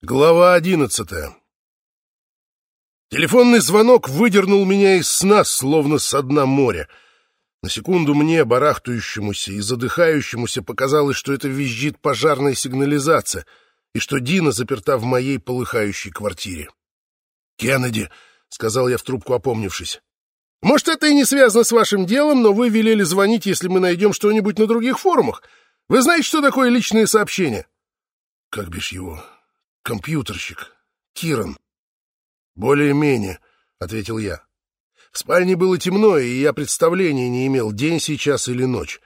Глава одиннадцатая Телефонный звонок выдернул меня из сна, словно со дна моря. На секунду мне, барахтающемуся и задыхающемуся, показалось, что это визжит пожарная сигнализация и что Дина заперта в моей полыхающей квартире. «Кеннеди», — сказал я в трубку, опомнившись, — «может, это и не связано с вашим делом, но вы велели звонить, если мы найдем что-нибудь на других форумах. Вы знаете, что такое личные сообщения?» «Как бишь его?» Компьютерщик. Киран. Более-менее, ответил я. В спальне было темно, и я представления не имел, день сейчас или ночь.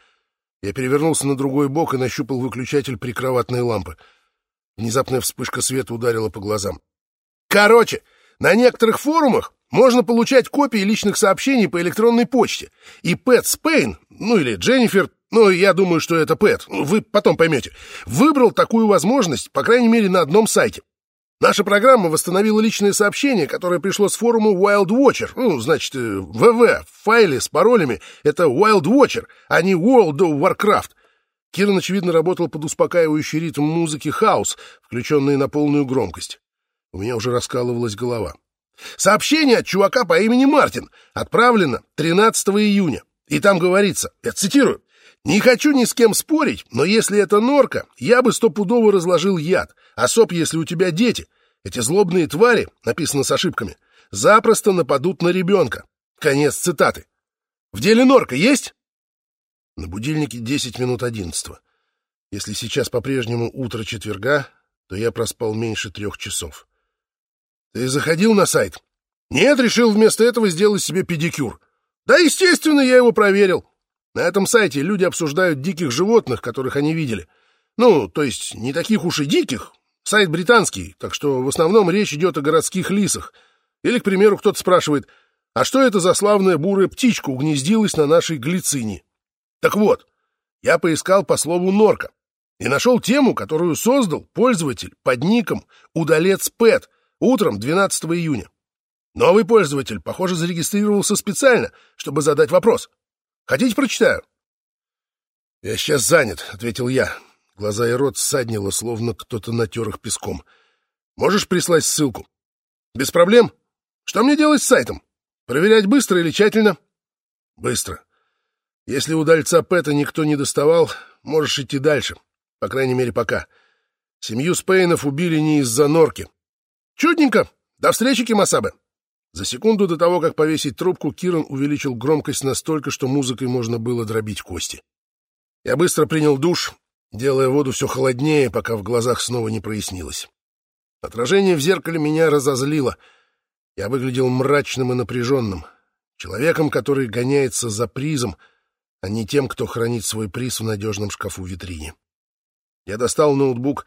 Я перевернулся на другой бок и нащупал выключатель прикроватной лампы. Внезапная вспышка света ударила по глазам. Короче, на некоторых форумах можно получать копии личных сообщений по электронной почте. И Пэт Спейн, ну или Дженнифер, ну, я думаю, что это Пэт, вы потом поймете, выбрал такую возможность, по крайней мере, на одном сайте. Наша программа восстановила личное сообщение, которое пришло с форума Wild Watcher. Ну, значит, ВВ, э, в с паролями — это Wild Watcher, а не World of Warcraft. Киран, очевидно, работал под успокаивающий ритм музыки хаус, включенный на полную громкость. У меня уже раскалывалась голова. Сообщение от чувака по имени Мартин отправлено 13 июня. И там говорится, я цитирую, не хочу ни с кем спорить, но если это норка, я бы стопудово разложил яд, особ, если у тебя дети. Эти злобные твари, написано с ошибками, запросто нападут на ребенка. Конец цитаты. В деле норка есть? На будильнике 10 минут 11. Если сейчас по-прежнему утро четверга, то я проспал меньше трех часов. Ты заходил на сайт? Нет, решил вместо этого сделать себе педикюр. Да, естественно, я его проверил. На этом сайте люди обсуждают диких животных, которых они видели. Ну, то есть не таких уж и диких. Сайт британский, так что в основном речь идет о городских лисах. Или, к примеру, кто-то спрашивает, а что это за славная бурая птичка угнездилась на нашей глицине? Так вот, я поискал по слову «норка» и нашел тему, которую создал пользователь под ником «Удалец Пэт» утром 12 июня. Новый пользователь, похоже, зарегистрировался специально, чтобы задать вопрос — Хотите, прочитаю?» «Я сейчас занят», — ответил я. Глаза и рот ссаднило, словно кто-то натер их песком. «Можешь прислать ссылку?» «Без проблем. Что мне делать с сайтом? Проверять быстро или тщательно?» «Быстро. Если удальца Пэта никто не доставал, можешь идти дальше. По крайней мере, пока. Семью Спейнов убили не из-за норки. Чудненько. До встречи, Кимасабе!» За секунду до того, как повесить трубку, Киран увеличил громкость настолько, что музыкой можно было дробить кости. Я быстро принял душ, делая воду все холоднее, пока в глазах снова не прояснилось. Отражение в зеркале меня разозлило. Я выглядел мрачным и напряженным, человеком, который гоняется за призом, а не тем, кто хранит свой приз в надежном шкафу витрине. Я достал ноутбук,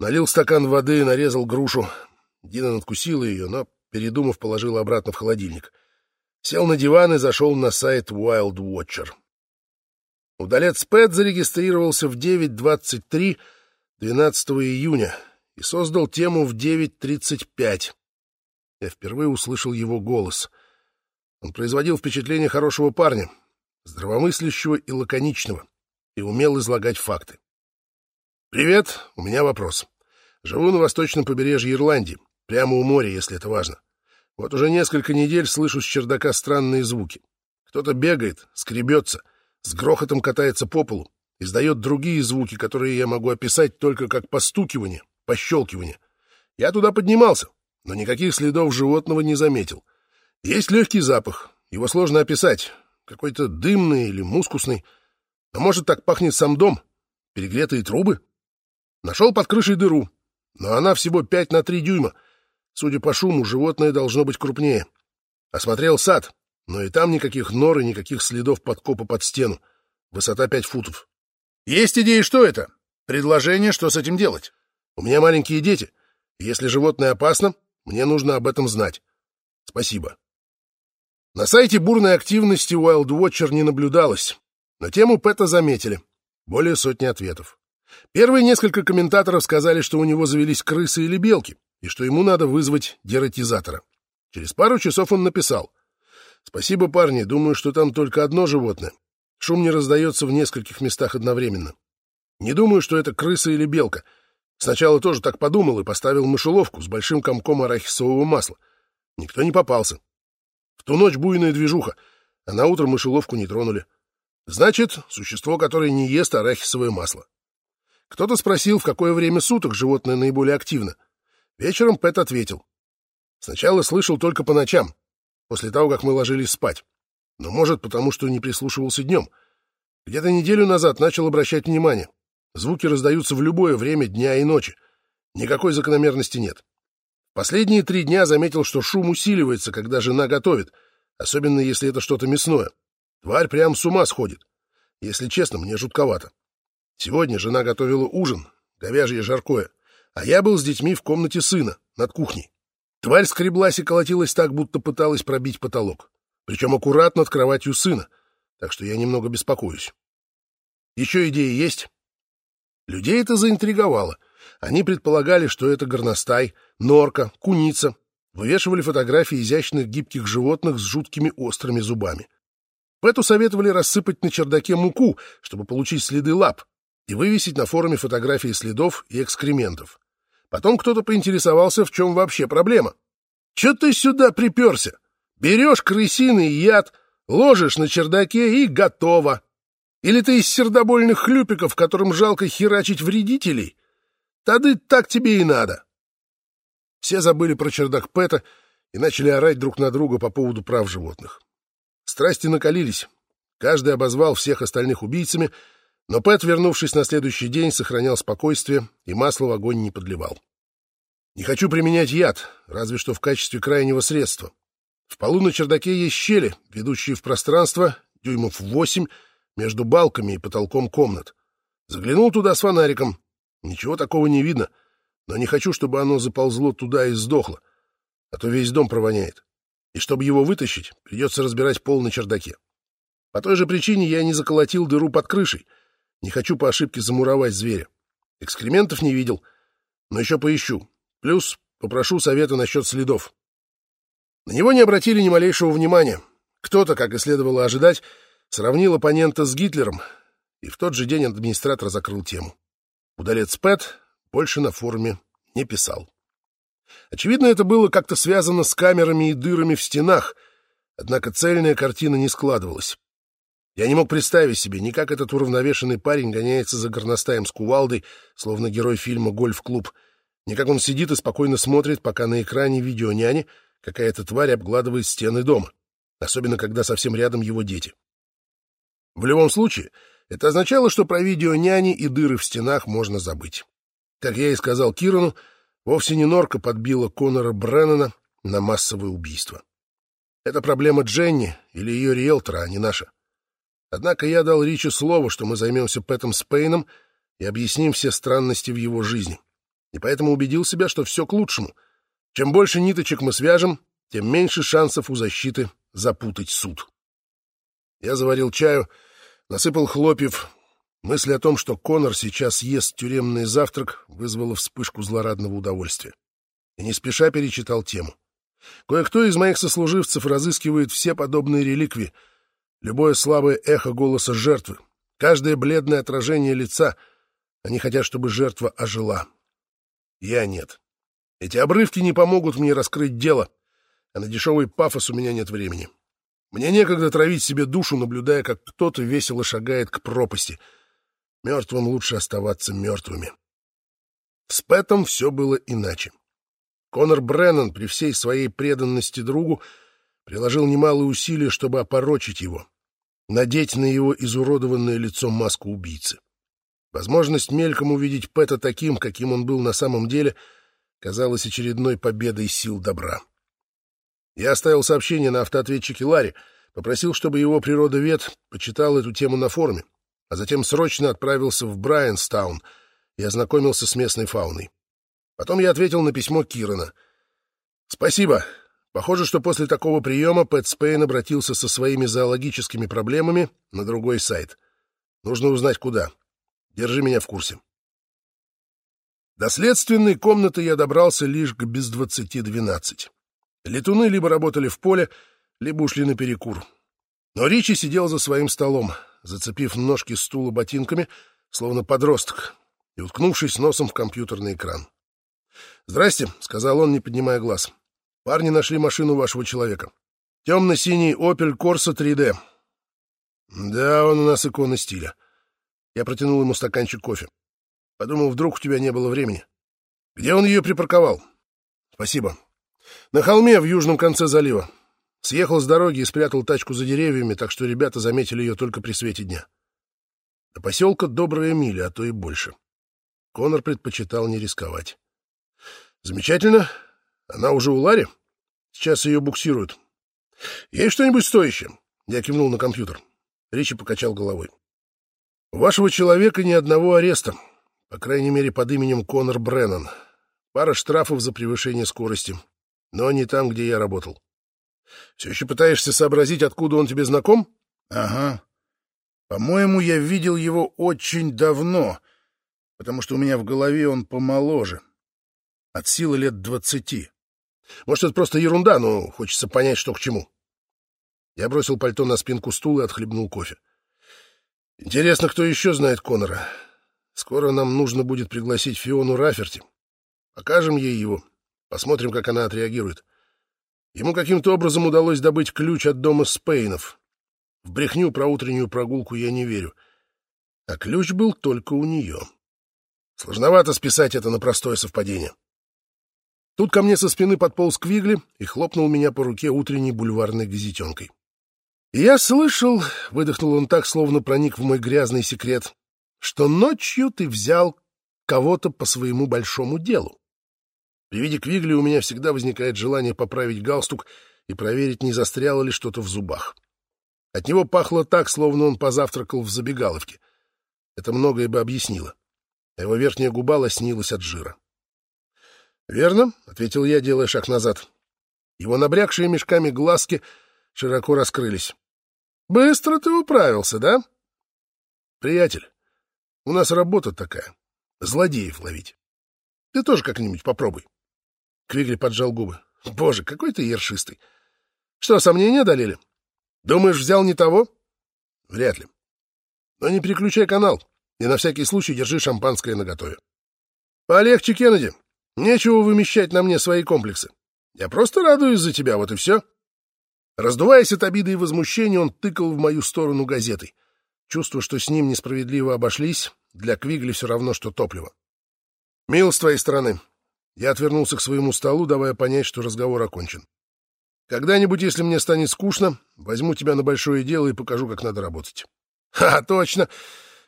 налил стакан воды и нарезал грушу. Дина надкусила ее, но Передумав, положил обратно в холодильник. Сел на диван и зашел на сайт Wild Watcher. Удалец Пэт зарегистрировался в 9.23 12 июня и создал тему в 9.35. Я впервые услышал его голос. Он производил впечатление хорошего парня, здравомыслящего и лаконичного, и умел излагать факты. «Привет, у меня вопрос. Живу на восточном побережье Ирландии. Прямо у моря, если это важно. Вот уже несколько недель слышу с чердака странные звуки. Кто-то бегает, скребется, с грохотом катается по полу, издает другие звуки, которые я могу описать только как постукивание, пощелкивание. Я туда поднимался, но никаких следов животного не заметил. Есть легкий запах, его сложно описать, какой-то дымный или мускусный. А может, так пахнет сам дом? Перегретые трубы? Нашел под крышей дыру, но она всего пять на три дюйма — Судя по шуму, животное должно быть крупнее. Осмотрел сад, но и там никаких нор и никаких следов подкопа под стену. Высота пять футов. Есть идеи, что это? Предложение, что с этим делать? У меня маленькие дети. Если животное опасно, мне нужно об этом знать. Спасибо. На сайте бурной активности Wild Watcher не наблюдалось, но тему Пэта заметили. Более сотни ответов. Первые несколько комментаторов сказали, что у него завелись крысы или белки, и что ему надо вызвать дератизатора. Через пару часов он написал. «Спасибо, парни, думаю, что там только одно животное. Шум не раздается в нескольких местах одновременно. Не думаю, что это крыса или белка. Сначала тоже так подумал и поставил мышеловку с большим комком арахисового масла. Никто не попался. В ту ночь буйная движуха, а на утро мышеловку не тронули. Значит, существо, которое не ест арахисовое масло. Кто-то спросил, в какое время суток животное наиболее активно. Вечером Пэт ответил. Сначала слышал только по ночам, после того, как мы ложились спать. Но, может, потому что не прислушивался днем. Где-то неделю назад начал обращать внимание. Звуки раздаются в любое время дня и ночи. Никакой закономерности нет. Последние три дня заметил, что шум усиливается, когда жена готовит, особенно если это что-то мясное. Тварь прям с ума сходит. Если честно, мне жутковато. Сегодня жена готовила ужин, говяжье жаркое, а я был с детьми в комнате сына, над кухней. Тварь скреблась и колотилась так, будто пыталась пробить потолок. Причем аккуратно над кроватью сына, так что я немного беспокоюсь. Еще идеи есть? Людей это заинтриговало. Они предполагали, что это горностай, норка, куница. Вывешивали фотографии изящных гибких животных с жуткими острыми зубами. Пэту советовали рассыпать на чердаке муку, чтобы получить следы лап, и вывесить на форуме фотографии следов и экскрементов. Потом кто-то поинтересовался, в чем вообще проблема. «Че ты сюда приперся? Берешь крысиный яд, ложишь на чердаке и готово. Или ты из сердобольных хлюпиков, которым жалко херачить вредителей? Тады так тебе и надо». Все забыли про чердак Пэта и начали орать друг на друга по поводу прав животных. Страсти накалились. Каждый обозвал всех остальных убийцами, но Пэт, вернувшись на следующий день, сохранял спокойствие и масло в огонь не подливал. Не хочу применять яд, разве что в качестве крайнего средства. В полу на чердаке есть щели, ведущие в пространство, дюймов восемь, между балками и потолком комнат. Заглянул туда с фонариком. Ничего такого не видно, но не хочу, чтобы оно заползло туда и сдохло, а то весь дом провоняет и чтобы его вытащить, придется разбирать пол на чердаке. По той же причине я не заколотил дыру под крышей. Не хочу по ошибке замуровать зверя. Экскрементов не видел, но еще поищу. Плюс попрошу совета насчет следов. На него не обратили ни малейшего внимания. Кто-то, как и следовало ожидать, сравнил оппонента с Гитлером, и в тот же день администратор закрыл тему. Удалец Пэт больше на форуме не писал. Очевидно, это было как-то связано с камерами и дырами в стенах, однако цельная картина не складывалась. Я не мог представить себе ни как этот уравновешенный парень гоняется за горностаем с кувалдой, словно герой фильма «Гольф-клуб», ни как он сидит и спокойно смотрит, пока на экране видеоняни какая-то тварь обгладывает стены дома, особенно когда совсем рядом его дети. В любом случае, это означало, что про видеоняни и дыры в стенах можно забыть. Как я и сказал Кирану, Вовсе не Норка подбила Конора Бреннана на массовое убийство. Это проблема Дженни или ее риэлтора, а не наша. Однако я дал Ричи слово, что мы займемся Пэтом Спейном и объясним все странности в его жизни. И поэтому убедил себя, что все к лучшему. Чем больше ниточек мы свяжем, тем меньше шансов у защиты запутать суд. Я заварил чаю, насыпал хлопьев, Мысль о том, что Конор сейчас ест тюремный завтрак, вызвала вспышку злорадного удовольствия. И не спеша перечитал тему. Кое-кто из моих сослуживцев разыскивает все подобные реликвии. Любое слабое эхо голоса жертвы, каждое бледное отражение лица. Они хотят, чтобы жертва ожила. Я нет. Эти обрывки не помогут мне раскрыть дело, а на дешевый пафос у меня нет времени. Мне некогда травить себе душу, наблюдая, как кто-то весело шагает к пропасти — Мертвым лучше оставаться мертвыми. С Пэтом все было иначе. Конор Бреннан при всей своей преданности другу приложил немалые усилия, чтобы опорочить его, надеть на его изуродованное лицо маску убийцы. Возможность мельком увидеть Пэта таким, каким он был на самом деле, казалась очередной победой сил добра. Я оставил сообщение на автоответчике Ларри, попросил, чтобы его природовед почитал эту тему на форуме, а затем срочно отправился в Брайанстаун и ознакомился с местной фауной. Потом я ответил на письмо Кирана. «Спасибо. Похоже, что после такого приема Пэт Спейн обратился со своими зоологическими проблемами на другой сайт. Нужно узнать, куда. Держи меня в курсе». До следственной комнаты я добрался лишь к без двадцати двенадцать. Летуны либо работали в поле, либо ушли на перекур. Но Ричи сидел за своим столом, зацепив ножки стула ботинками, словно подросток, и уткнувшись носом в компьютерный экран. «Здрасте», — сказал он, не поднимая глаз. «Парни нашли машину вашего человека. Темно-синий Opel Corsa 3D. Да, он у нас икона стиля. Я протянул ему стаканчик кофе. Подумал, вдруг у тебя не было времени. Где он ее припарковал? Спасибо. На холме в южном конце залива. Съехал с дороги и спрятал тачку за деревьями, так что ребята заметили ее только при свете дня. До поселка добрая миля, а то и больше. Конор предпочитал не рисковать. Замечательно. Она уже у Лари? Сейчас ее буксируют. Есть что-нибудь стоящее? Я кивнул на компьютер. Ричи покачал головой. У вашего человека ни одного ареста, по крайней мере, под именем Конор Бреннан. Пара штрафов за превышение скорости, но не там, где я работал. Все еще пытаешься сообразить, откуда он тебе знаком? Ага. По-моему, я видел его очень давно, потому что у меня в голове он помоложе. От силы лет двадцати. Может, это просто ерунда, но хочется понять, что к чему. Я бросил пальто на спинку стула и отхлебнул кофе. Интересно, кто еще знает Конора. Скоро нам нужно будет пригласить Фиону Раферти. Покажем ей его. Посмотрим, как она отреагирует. Ему каким-то образом удалось добыть ключ от дома Спейнов. В брехню про утреннюю прогулку я не верю. А ключ был только у нее. Сложновато списать это на простое совпадение. Тут ко мне со спины подполз Квигли и хлопнул меня по руке утренней бульварной газетенкой. Я слышал, — выдохнул он так, словно проник в мой грязный секрет, — что ночью ты взял кого-то по своему большому делу. При виде Квигли у меня всегда возникает желание поправить галстук и проверить, не застряло ли что-то в зубах. От него пахло так, словно он позавтракал в забегаловке. Это многое бы объяснило. А его верхняя губа лоснилась от жира. «Верно», — ответил я, делая шаг назад. Его набрякшие мешками глазки широко раскрылись. Быстро ты управился, да? Приятель, у нас работа такая — злодеев ловить. Ты тоже как-нибудь попробуй. Квигли поджал губы. Боже, какой ты ершистый. Что, сомнения одолели? Думаешь, взял не того? Вряд ли. Но не переключай канал и на всякий случай держи шампанское наготове. Полегче, Кеннеди. Нечего вымещать на мне свои комплексы. Я просто радуюсь за тебя, вот и все. Раздуваясь от обиды и возмущения, он тыкал в мою сторону газетой. Чувство, что с ним несправедливо обошлись, для Квигли все равно, что топливо. «Мил с твоей стороны». Я отвернулся к своему столу, давая понять, что разговор окончен. «Когда-нибудь, если мне станет скучно, возьму тебя на большое дело и покажу, как надо работать». «Ха, точно!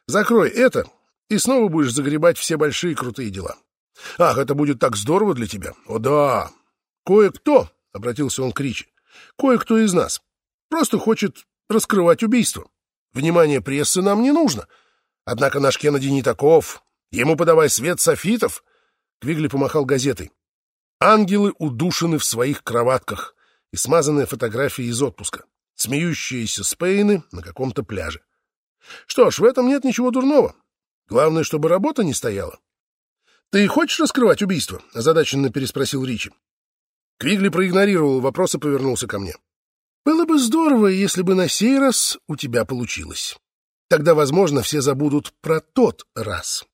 Закрой это, и снова будешь загребать все большие крутые дела. Ах, это будет так здорово для тебя! О да! Кое-кто, — обратился он к Ричи, Кое-кто из нас просто хочет раскрывать убийство. Внимание прессы нам не нужно. Однако наш Кеннеди не таков. Ему подавай свет софитов. Квигли помахал газетой. Ангелы удушены в своих кроватках и смазанная фотография из отпуска. Смеющиеся спейны на каком-то пляже. Что ж, в этом нет ничего дурного. Главное, чтобы работа не стояла. — Ты хочешь раскрывать убийство? — озадаченно переспросил Ричи. Квигли проигнорировал вопрос и повернулся ко мне. «Было бы здорово, если бы на сей раз у тебя получилось. Тогда, возможно, все забудут про тот раз».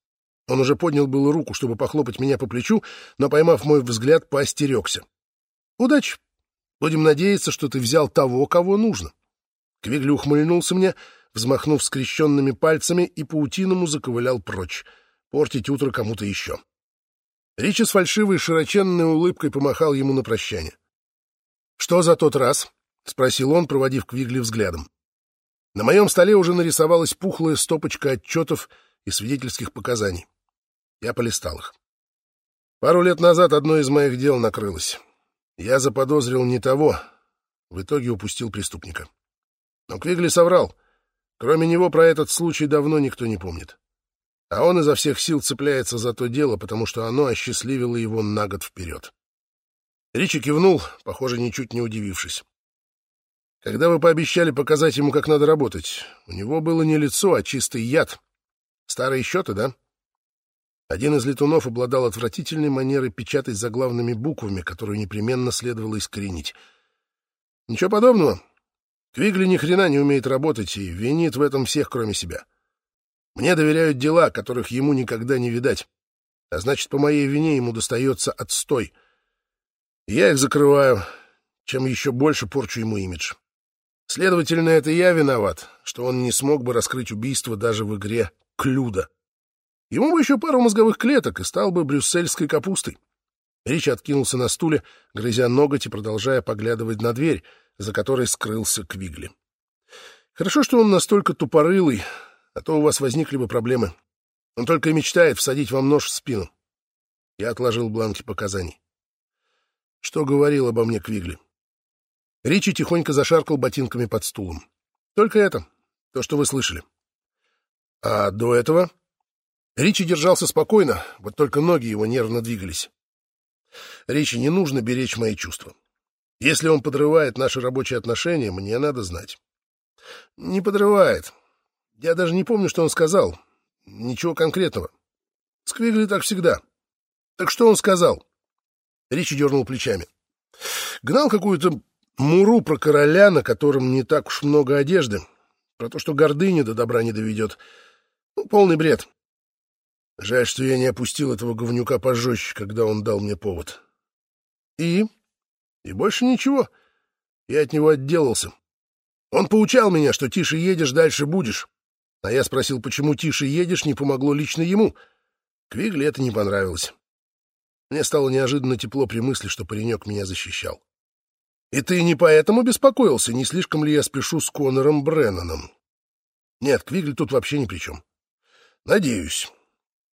Он уже поднял было руку, чтобы похлопать меня по плечу, но, поймав мой взгляд, поостерегся. «Удачи. Будем надеяться, что ты взял того, кого нужно». Квигли ухмыльнулся мне, взмахнув скрещенными пальцами, и паутиному заковылял прочь. Портить утро кому-то еще. Ричи с фальшивой широченной улыбкой помахал ему на прощание. «Что за тот раз?» — спросил он, проводив Квигли взглядом. На моем столе уже нарисовалась пухлая стопочка отчетов и свидетельских показаний. Я полистал их. Пару лет назад одно из моих дел накрылось. Я заподозрил не того, в итоге упустил преступника. Но Квигли соврал. Кроме него про этот случай давно никто не помнит а он изо всех сил цепляется за то дело, потому что оно осчастливило его на год вперед. Ричи кивнул, похоже, ничуть не удивившись. Когда вы пообещали показать ему, как надо работать, у него было не лицо, а чистый яд. Старые счеты, да? Один из летунов обладал отвратительной манерой печатать заглавными буквами, которую непременно следовало искоренить. Ничего подобного. Квигли ни хрена не умеет работать и винит в этом всех, кроме себя. Мне доверяют дела, которых ему никогда не видать. А значит, по моей вине ему достается отстой. Я их закрываю, чем еще больше порчу ему имидж. Следовательно, это я виноват, что он не смог бы раскрыть убийство даже в игре «Клюда». Ему бы еще пару мозговых клеток и стал бы брюссельской капустой. Рич откинулся на стуле, грызя ноготь и продолжая поглядывать на дверь, за которой скрылся Квигли. Хорошо, что он настолько тупорылый, а то у вас возникли бы проблемы. Он только и мечтает всадить вам нож в спину. Я отложил бланки показаний. Что говорил обо мне Квигли? Ричи тихонько зашаркал ботинками под стулом. Только это, то, что вы слышали. А до этого... Ричи держался спокойно, вот только ноги его нервно двигались. Ричи, не нужно беречь мои чувства. Если он подрывает наши рабочие отношения, мне надо знать. Не подрывает. Я даже не помню, что он сказал. Ничего конкретного. Сквигли так всегда. Так что он сказал? Ричи дернул плечами. Гнал какую-то муру про короля, на котором не так уж много одежды. Про то, что гордыня до добра не доведет. Ну, полный бред. Жаль, что я не опустил этого говнюка пожестче, когда он дал мне повод. И? И больше ничего. Я от него отделался. Он поучал меня, что тише едешь, дальше будешь. А я спросил, почему тише едешь, не помогло лично ему. Квигли это не понравилось. Мне стало неожиданно тепло при мысли, что паренек меня защищал. И ты не поэтому беспокоился, не слишком ли я спешу с Конором Бренноном? Нет, Квигли тут вообще ни при чем. Надеюсь.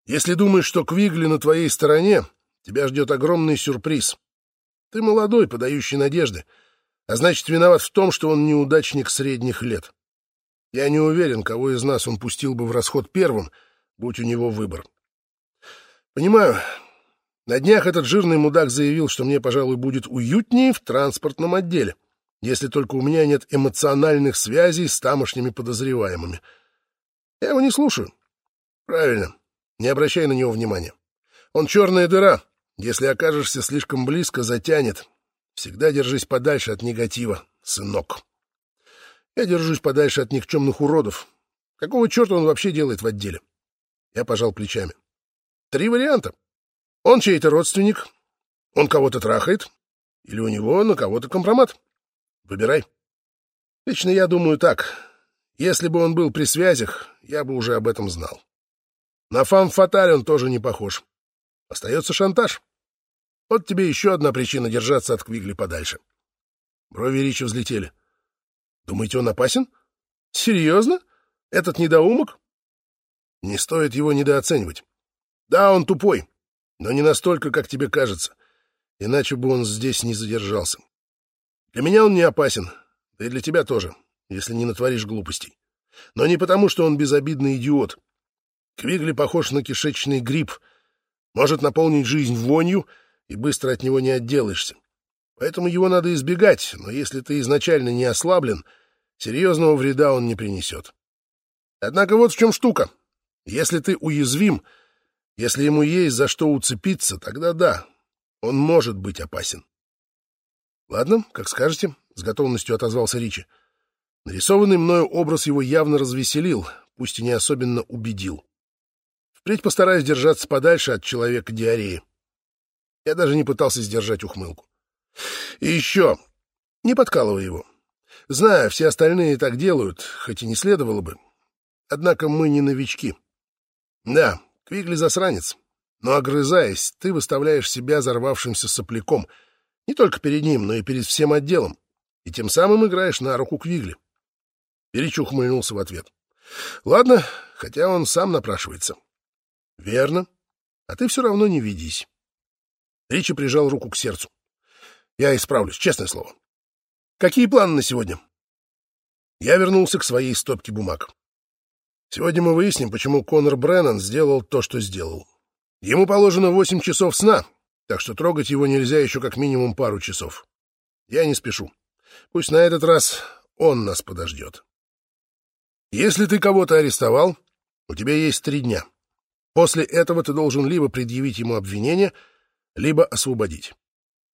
Если думаешь, что Квигли на твоей стороне, тебя ждет огромный сюрприз. Ты молодой, подающий надежды, а значит, виноват в том, что он неудачник средних лет. Я не уверен, кого из нас он пустил бы в расход первым, будь у него выбор. Понимаю. На днях этот жирный мудак заявил, что мне, пожалуй, будет уютнее в транспортном отделе, если только у меня нет эмоциональных связей с тамошними подозреваемыми. Я его не слушаю. Правильно. Не обращай на него внимания. Он черная дыра. Если окажешься слишком близко, затянет. Всегда держись подальше от негатива, сынок. Я держусь подальше от никчемных уродов. Какого черта он вообще делает в отделе? Я пожал плечами. Три варианта. Он чей-то родственник, он кого-то трахает, или у него на кого-то компромат. Выбирай. Лично я думаю так. Если бы он был при связях, я бы уже об этом знал. На фам-фаталь он тоже не похож. Остается шантаж. Вот тебе еще одна причина держаться от Квигли подальше. Брови Ричи взлетели. Думаете, он опасен? Серьезно? Этот недоумок? Не стоит его недооценивать. Да, он тупой, но не настолько, как тебе кажется. Иначе бы он здесь не задержался. Для меня он не опасен, да и для тебя тоже, если не натворишь глупостей. Но не потому, что он безобидный идиот. Квигли похож на кишечный гриб, может наполнить жизнь вонью, и быстро от него не отделаешься. Поэтому его надо избегать, но если ты изначально не ослаблен, серьезного вреда он не принесет. Однако вот в чем штука. Если ты уязвим, если ему есть за что уцепиться, тогда да, он может быть опасен. Ладно, как скажете, с готовностью отозвался Ричи. Нарисованный мною образ его явно развеселил, пусть и не особенно убедил. Впредь постараюсь держаться подальше от человека диареи. Я даже не пытался сдержать ухмылку. И еще, не подкалывай его. Знаю, все остальные так делают, хоть и не следовало бы. Однако мы не новички. Да, Квигли засранец, но, огрызаясь, ты выставляешь себя взорвавшимся сопляком не только перед ним, но и перед всем отделом, и тем самым играешь на руку Квигли. Перич ухмыльнулся в ответ. Ладно, хотя он сам напрашивается. Верно. А ты все равно не видись. Ричи прижал руку к сердцу. Я исправлюсь, честное слово. Какие планы на сегодня? Я вернулся к своей стопке бумаг. Сегодня мы выясним, почему Конор Бреннан сделал то, что сделал. Ему положено восемь часов сна, так что трогать его нельзя еще как минимум пару часов. Я не спешу. Пусть на этот раз он нас подождет. Если ты кого-то арестовал, у тебя есть три дня. После этого ты должен либо предъявить ему обвинение, либо освободить.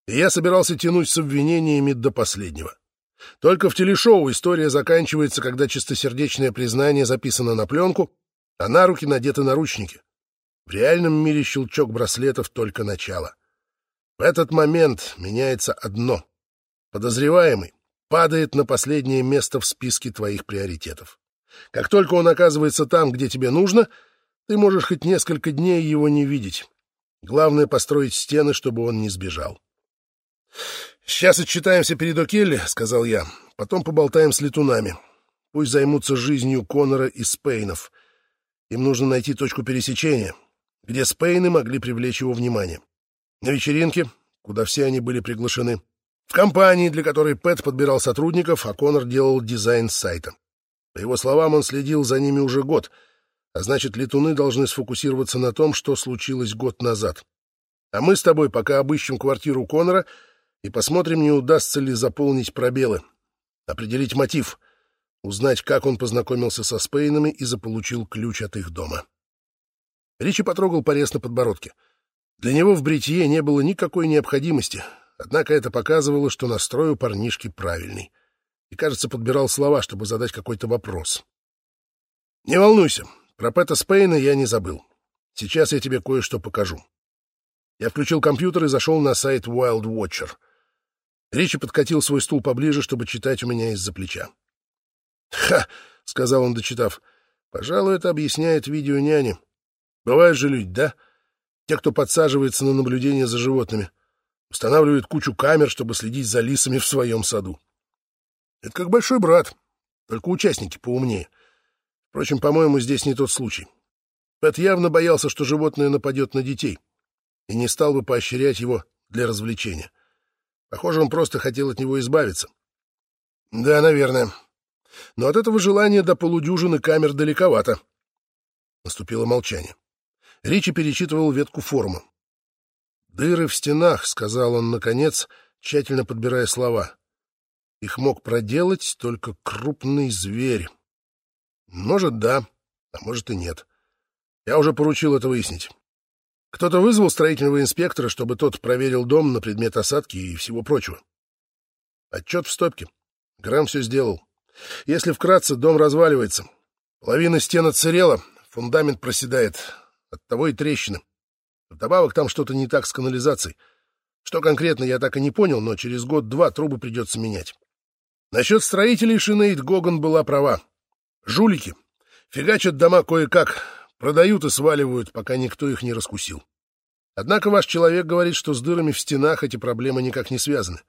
И я собирался тянуть с обвинениями до последнего. Только в телешоу история заканчивается, когда чистосердечное признание записано на пленку, а на руки надеты наручники. В реальном мире щелчок браслетов только начало. В этот момент меняется одно. Подозреваемый падает на последнее место в списке твоих приоритетов. Как только он оказывается там, где тебе нужно, ты можешь хоть несколько дней его не видеть. Главное — построить стены, чтобы он не сбежал. «Сейчас отчитаемся перед О'Келли», — сказал я. «Потом поболтаем с летунами. Пусть займутся жизнью Конора и Спейнов. Им нужно найти точку пересечения, где Спейны могли привлечь его внимание. На вечеринке, куда все они были приглашены. В компании, для которой Пэт подбирал сотрудников, а Конор делал дизайн сайта. По его словам, он следил за ними уже год, а значит, летуны должны сфокусироваться на том, что случилось год назад. А мы с тобой пока обыщем квартиру Конора и посмотрим, не удастся ли заполнить пробелы, определить мотив — узнать, как он познакомился со Спейнами и заполучил ключ от их дома. Ричи потрогал порез на подбородке. Для него в бритье не было никакой необходимости, однако это показывало, что настрой у парнишки правильный. И, кажется, подбирал слова, чтобы задать какой-то вопрос. «Не волнуйся, про Пэта Спейна я не забыл. Сейчас я тебе кое-что покажу». Я включил компьютер и зашел на сайт Wild Watcher. Ричи подкатил свой стул поближе, чтобы читать у меня из-за плеча. «Ха!» — сказал он, дочитав. «Пожалуй, это объясняет видео няни. Бывают же люди, да? Те, кто подсаживается на наблюдение за животными, устанавливают кучу камер, чтобы следить за лисами в своем саду. Это как большой брат, только участники поумнее. Впрочем, по-моему, здесь не тот случай. Пэт явно боялся, что животное нападет на детей, и не стал бы поощрять его для развлечения. Похоже, он просто хотел от него избавиться. Да, наверное но от этого желания до полудюжины камер далековато. Наступило молчание. Ричи перечитывал ветку форума. «Дыры в стенах», — сказал он, наконец, тщательно подбирая слова. «Их мог проделать только крупный зверь. Может, да, а может и нет. Я уже поручил это выяснить. Кто-то вызвал строительного инспектора, чтобы тот проверил дом на предмет осадки и всего прочего. Отчет в стопке. Грамм все сделал. Если вкратце, дом разваливается. Половина стен отсырела, фундамент проседает. Оттого и трещины. Вдобавок там что-то не так с канализацией. Что конкретно, я так и не понял, но через год-два трубы придется менять. Насчет строителей Шинейд Гоган была права. Жулики. Фигачат дома кое-как, продают и сваливают, пока никто их не раскусил. Однако ваш человек говорит, что с дырами в стенах эти проблемы никак не связаны.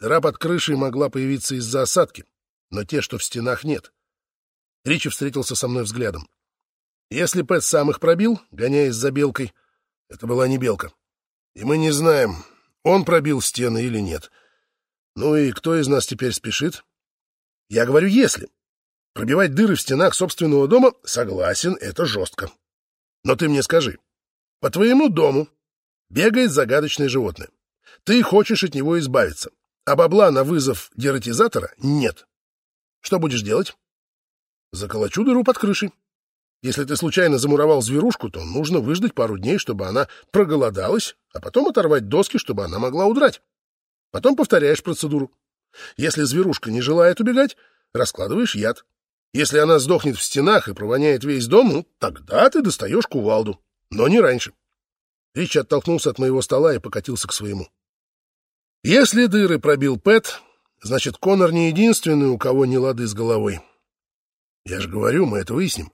Дыра под крышей могла появиться из-за осадки но те, что в стенах, нет. Ричи встретился со мной взглядом. Если Пэт сам их пробил, гоняясь за белкой, это была не белка. И мы не знаем, он пробил стены или нет. Ну и кто из нас теперь спешит? Я говорю «если». Пробивать дыры в стенах собственного дома, согласен, это жестко. Но ты мне скажи, по твоему дому бегает загадочное животное. Ты хочешь от него избавиться, а бабла на вызов дератизатора нет. Что будешь делать? Заколочу дыру под крышей. Если ты случайно замуровал зверушку, то нужно выждать пару дней, чтобы она проголодалась, а потом оторвать доски, чтобы она могла удрать. Потом повторяешь процедуру. Если зверушка не желает убегать, раскладываешь яд. Если она сдохнет в стенах и провоняет весь дом, ну, тогда ты достаешь кувалду. Но не раньше. Ричи оттолкнулся от моего стола и покатился к своему. Если дыры пробил Пэт, Значит, Конор не единственный, у кого не лады с головой. Я же говорю, мы это выясним.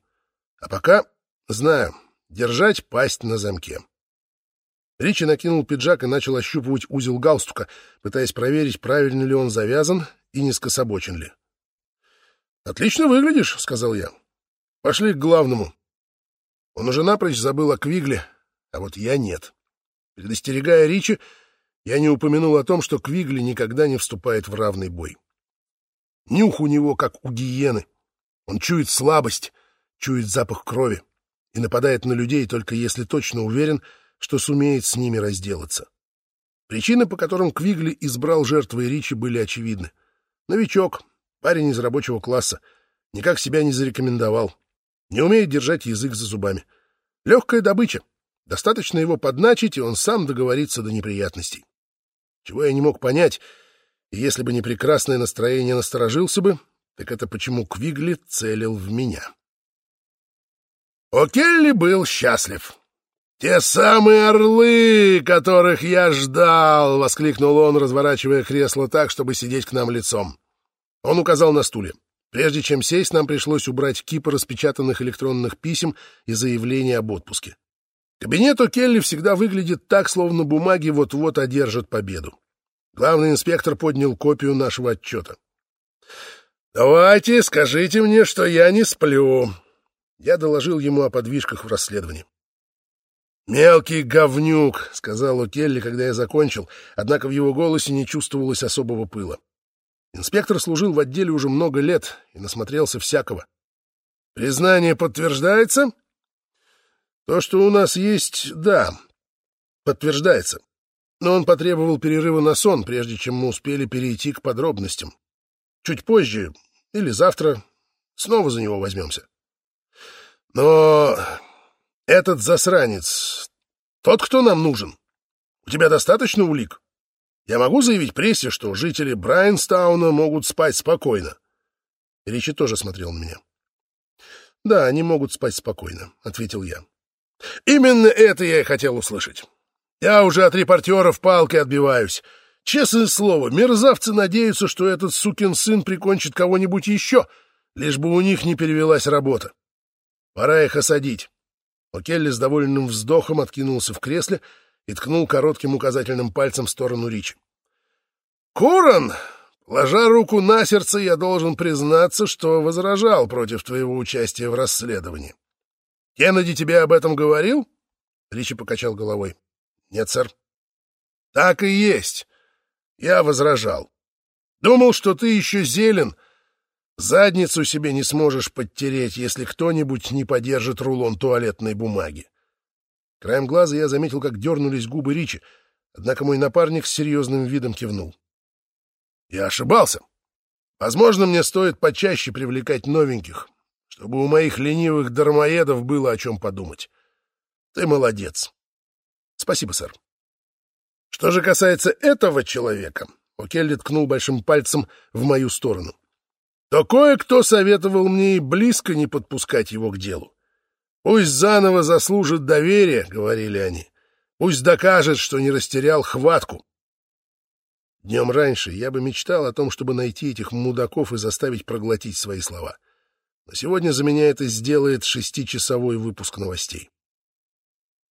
А пока, знаю, держать пасть на замке. Ричи накинул пиджак и начал ощупывать узел галстука, пытаясь проверить, правильно ли он завязан и не скособочен ли. «Отлично выглядишь», — сказал я. «Пошли к главному». Он уже напрочь забыл о Квигле, а вот я нет. Предостерегая Ричи, я не упомянул о том, что Квигли никогда не вступает в равный бой. Нюх у него, как у гиены. Он чует слабость, чует запах крови и нападает на людей только если точно уверен, что сумеет с ними разделаться. Причины, по которым Квигли избрал жертвой Ричи, были очевидны. Новичок, парень из рабочего класса, никак себя не зарекомендовал, не умеет держать язык за зубами. Легкая добыча. Достаточно его подначить, и он сам договорится до неприятностей чего я не мог понять, если бы не прекрасное настроение насторожился бы, так это почему Квигли целил в меня. О'Келли был счастлив. «Те самые орлы, которых я ждал!» — воскликнул он, разворачивая кресло так, чтобы сидеть к нам лицом. Он указал на стуле. Прежде чем сесть, нам пришлось убрать кипы распечатанных электронных писем и заявлений об отпуске. Кабинет О'Келли всегда выглядит так, словно бумаги вот-вот одержат победу. Главный инспектор поднял копию нашего отчета. «Давайте, скажите мне, что я не сплю». Я доложил ему о подвижках в расследовании. «Мелкий говнюк», — сказал О'Келли, когда я закончил, однако в его голосе не чувствовалось особого пыла. Инспектор служил в отделе уже много лет и насмотрелся всякого. «Признание подтверждается?» «То, что у нас есть, да, подтверждается. Но он потребовал перерыва на сон, прежде чем мы успели перейти к подробностям. Чуть позже или завтра снова за него возьмемся. Но этот засранец, тот, кто нам нужен. У тебя достаточно улик? Я могу заявить прессе, что жители Брайанстауна могут спать спокойно. Ричи тоже смотрел на меня. «Да, они могут спать спокойно», — ответил я. «Именно это я и хотел услышать. Я уже от репортеров палкой отбиваюсь. Честное слово, мерзавцы надеются, что этот сукин сын прикончит кого-нибудь еще, лишь бы у них не перевелась работа. Пора их осадить. О'Келли с довольным вздохом откинулся в кресле и ткнул коротким указательным пальцем в сторону Ричи. «Куран, ложа руку на сердце, я должен признаться, что возражал против твоего участия в расследовании. Кеннеди тебе об этом говорил?» Ричи покачал головой. «Нет, сэр». «Так и есть. Я возражал. Думал, что ты еще зелен, Задницу себе не сможешь подтереть, если кто-нибудь не подержит рулон туалетной бумаги. Краем глаза я заметил, как дернулись губы Ричи, однако мой напарник с серьезным видом кивнул. Я ошибался. Возможно, мне стоит почаще привлекать новеньких, чтобы у моих ленивых дармоедов было о чем подумать. Ты молодец. Спасибо, сэр. Что же касается этого человека, О'Келли ткнул большим пальцем в мою сторону — то кое-кто советовал мне и близко не подпускать его к делу. «Пусть заново заслужит доверие», — говорили они. «Пусть докажет, что не растерял хватку». Днем раньше я бы мечтал о том, чтобы найти этих мудаков и заставить проглотить свои слова. Но сегодня за меня это сделает шестичасовой выпуск новостей.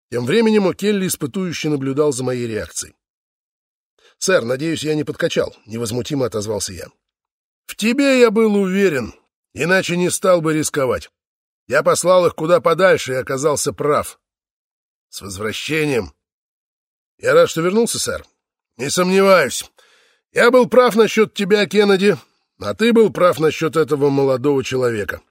Тем временем О'Келли испытующе наблюдал за моей реакцией. «Сэр, надеюсь, я не подкачал», — невозмутимо отозвался я. В тебе я был уверен, иначе не стал бы рисковать. Я послал их куда подальше и оказался прав. С возвращением. Я рад, что вернулся, сэр. Не сомневаюсь. Я был прав насчет тебя, Кеннеди, а ты был прав насчет этого молодого человека.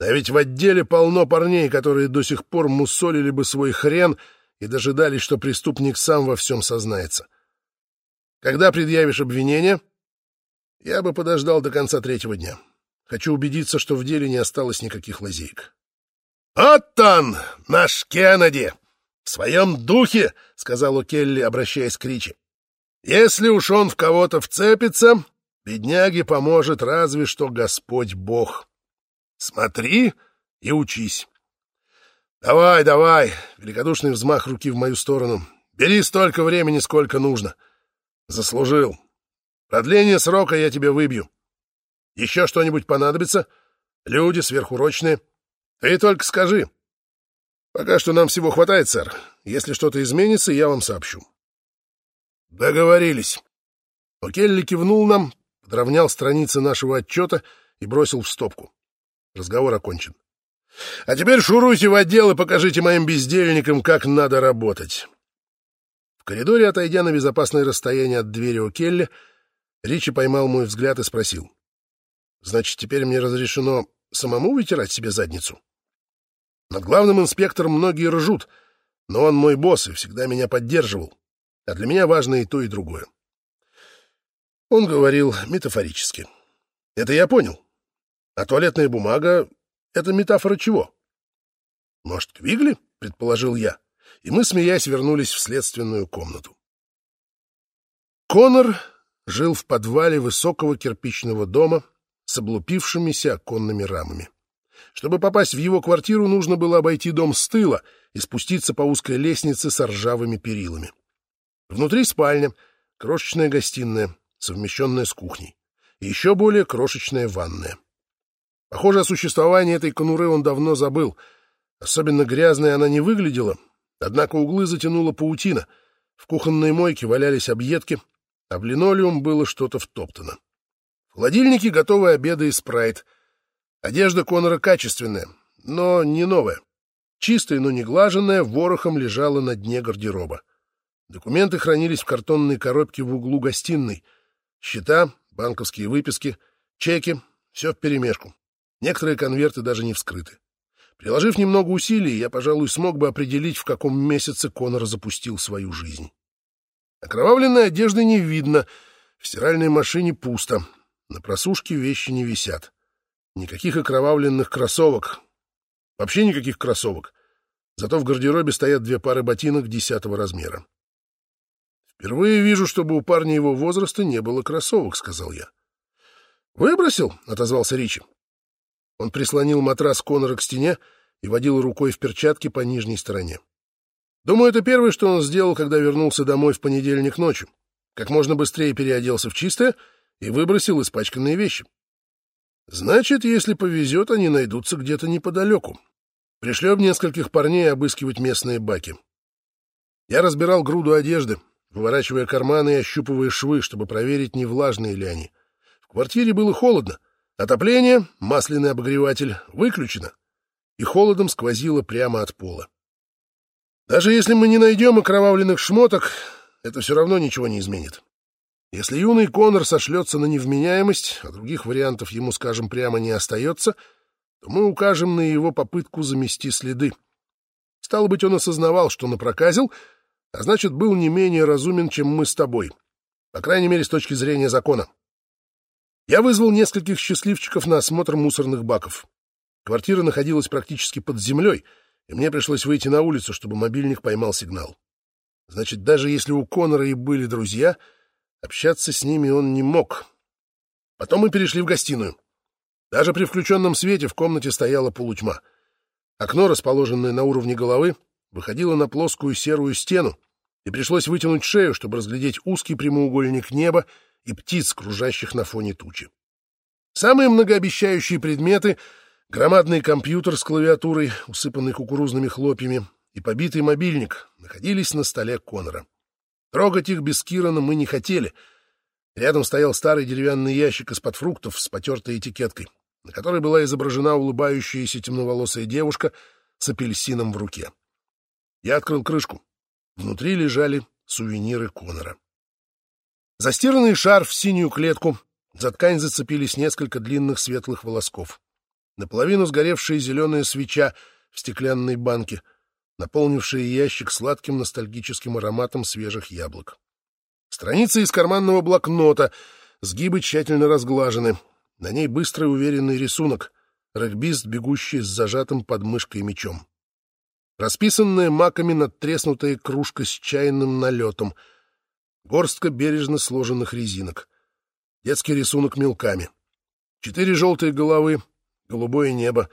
А ведь в отделе полно парней, которые до сих пор мусолили бы свой хрен и дожидались, что преступник сам во всем сознается. Когда предъявишь обвинение — я бы подождал до конца третьего дня. Хочу убедиться, что в деле не осталось никаких лазеек. «Вот он, наш Кеннеди! В своем духе!» — сказал О'Келли, обращаясь к Ричи. «Если уж он в кого-то вцепится, бедняге поможет разве что Господь Бог. Смотри и учись». «Давай, давай!» — великодушный взмах руки в мою сторону. «Бери столько времени, сколько нужно. Заслужил». Продление срока я тебе выбью. Еще что-нибудь понадобится? Люди сверхурочные. Ты только скажи. Пока что нам всего хватает, сэр. Если что-то изменится, я вам сообщу. Договорились. О'Келли кивнул нам, подровнял страницы нашего отчета и бросил в стопку. Разговор окончен. А теперь шуруйте в отдел и покажите моим бездельникам, как надо работать. В коридоре, отойдя на безопасное расстояние от двери О'Келли, Ричи поймал мой взгляд и спросил. «Значит, теперь мне разрешено самому вытирать себе задницу?» Над главным инспектором многие ржут, но он мой босс и всегда меня поддерживал, а для меня важно и то, и другое. Он говорил метафорически. Это я понял. А туалетная бумага — это метафора чего? Может, Квигли, — предположил я, и мы, смеясь, вернулись в следственную комнату. Конор жил в подвале высокого кирпичного дома с облупившимися оконными рамами. Чтобы попасть в его квартиру, нужно было обойти дом с тыла и спуститься по узкой лестнице с ржавыми перилами. Внутри спальня, крошечная гостиная, совмещенная с кухней, и еще более крошечная ванная. Похоже, о существовании этой конуры он давно забыл. Особенно грязной она не выглядела, однако углы затянула паутина, в кухонной мойке валялись объедки, а в линолеум было что-то втоптано. В холодильнике готовы обеды и спрайт. Одежда Конора качественная, но не новая. Чистая, но не глаженная, ворохом лежала на дне гардероба. Документы хранились в картонной коробке в углу гостиной. Счета, банковские выписки, чеки — все вперемешку. Некоторые конверты даже не вскрыты. Приложив немного усилий, я, пожалуй, смог бы определить, в каком месяце Конор запустил свою жизнь. Окровавленной одежды не видно, в стиральной машине пусто, на просушке вещи не висят. Никаких окровавленных кроссовок. Вообще никаких кроссовок. Зато в гардеробе стоят две пары ботинок десятого размера. «Впервые вижу, чтобы у парня его возраста не было кроссовок», — сказал я. «Выбросил?» — отозвался Ричи. Он прислонил матрас Конора к стене и водил рукой в перчатке по нижней стороне. Думаю, это первое, что он сделал, когда вернулся домой в понедельник ночью. Как можно быстрее переоделся в чистое и выбросил испачканные вещи. Значит, если повезет, они найдутся где-то неподалеку. Пришлем нескольких парней обыскивать местные баки. Я разбирал груду одежды, выворачивая карманы и ощупывая швы, чтобы проверить, не влажные ли они. В квартире было холодно, Отопление, масляный обогреватель, выключено, и холодом сквозило прямо от пола. Даже если мы не найдем окровавленных шмоток, это все равно ничего не изменит. Если юный Конор сошлется на невменяемость, а других вариантов ему, скажем, прямо не остается, то мы укажем на его попытку замести следы. Стало быть, он осознавал, что напроказил, а значит, был не менее разумен, чем мы с тобой. По крайней мере, с точки зрения закона. Я вызвал нескольких счастливчиков на осмотр мусорных баков. Квартира находилась практически под землей, и мне пришлось выйти на улицу, чтобы мобильник поймал сигнал. Значит, даже если у Конора и были друзья, общаться с ними он не мог. Потом мы перешли в гостиную. Даже при включенном свете в комнате стояла полутьма. Окно, расположенное на уровне головы, выходило на плоскую серую стену, и пришлось вытянуть шею, чтобы разглядеть узкий прямоугольник неба и птиц, кружащих на фоне тучи. Самые многообещающие предметы — громадный компьютер с клавиатурой, усыпанный кукурузными хлопьями, и побитый мобильник — находились на столе Конора. Трогать их без Кирана мы не хотели. Рядом стоял старый деревянный ящик из-под фруктов с потертой этикеткой, на которой была изображена улыбающаяся темноволосая девушка с апельсином в руке. Я открыл крышку. Внутри лежали сувениры Конора. Застиранный шарф в синюю клетку, за ткань зацепились несколько длинных светлых волосков. Наполовину сгоревшая зеленая свеча в стеклянной банке, наполнившая ящик сладким ностальгическим ароматом свежих яблок. Страница из карманного блокнота, сгибы тщательно разглажены. На ней быстрый уверенный рисунок — регбист, бегущий с зажатым под мышкой мечом. Расписанная маками надтреснутая кружка с чайным налетом — горстка бережно сложенных резинок, детский рисунок мелками, четыре желтые головы, голубое небо,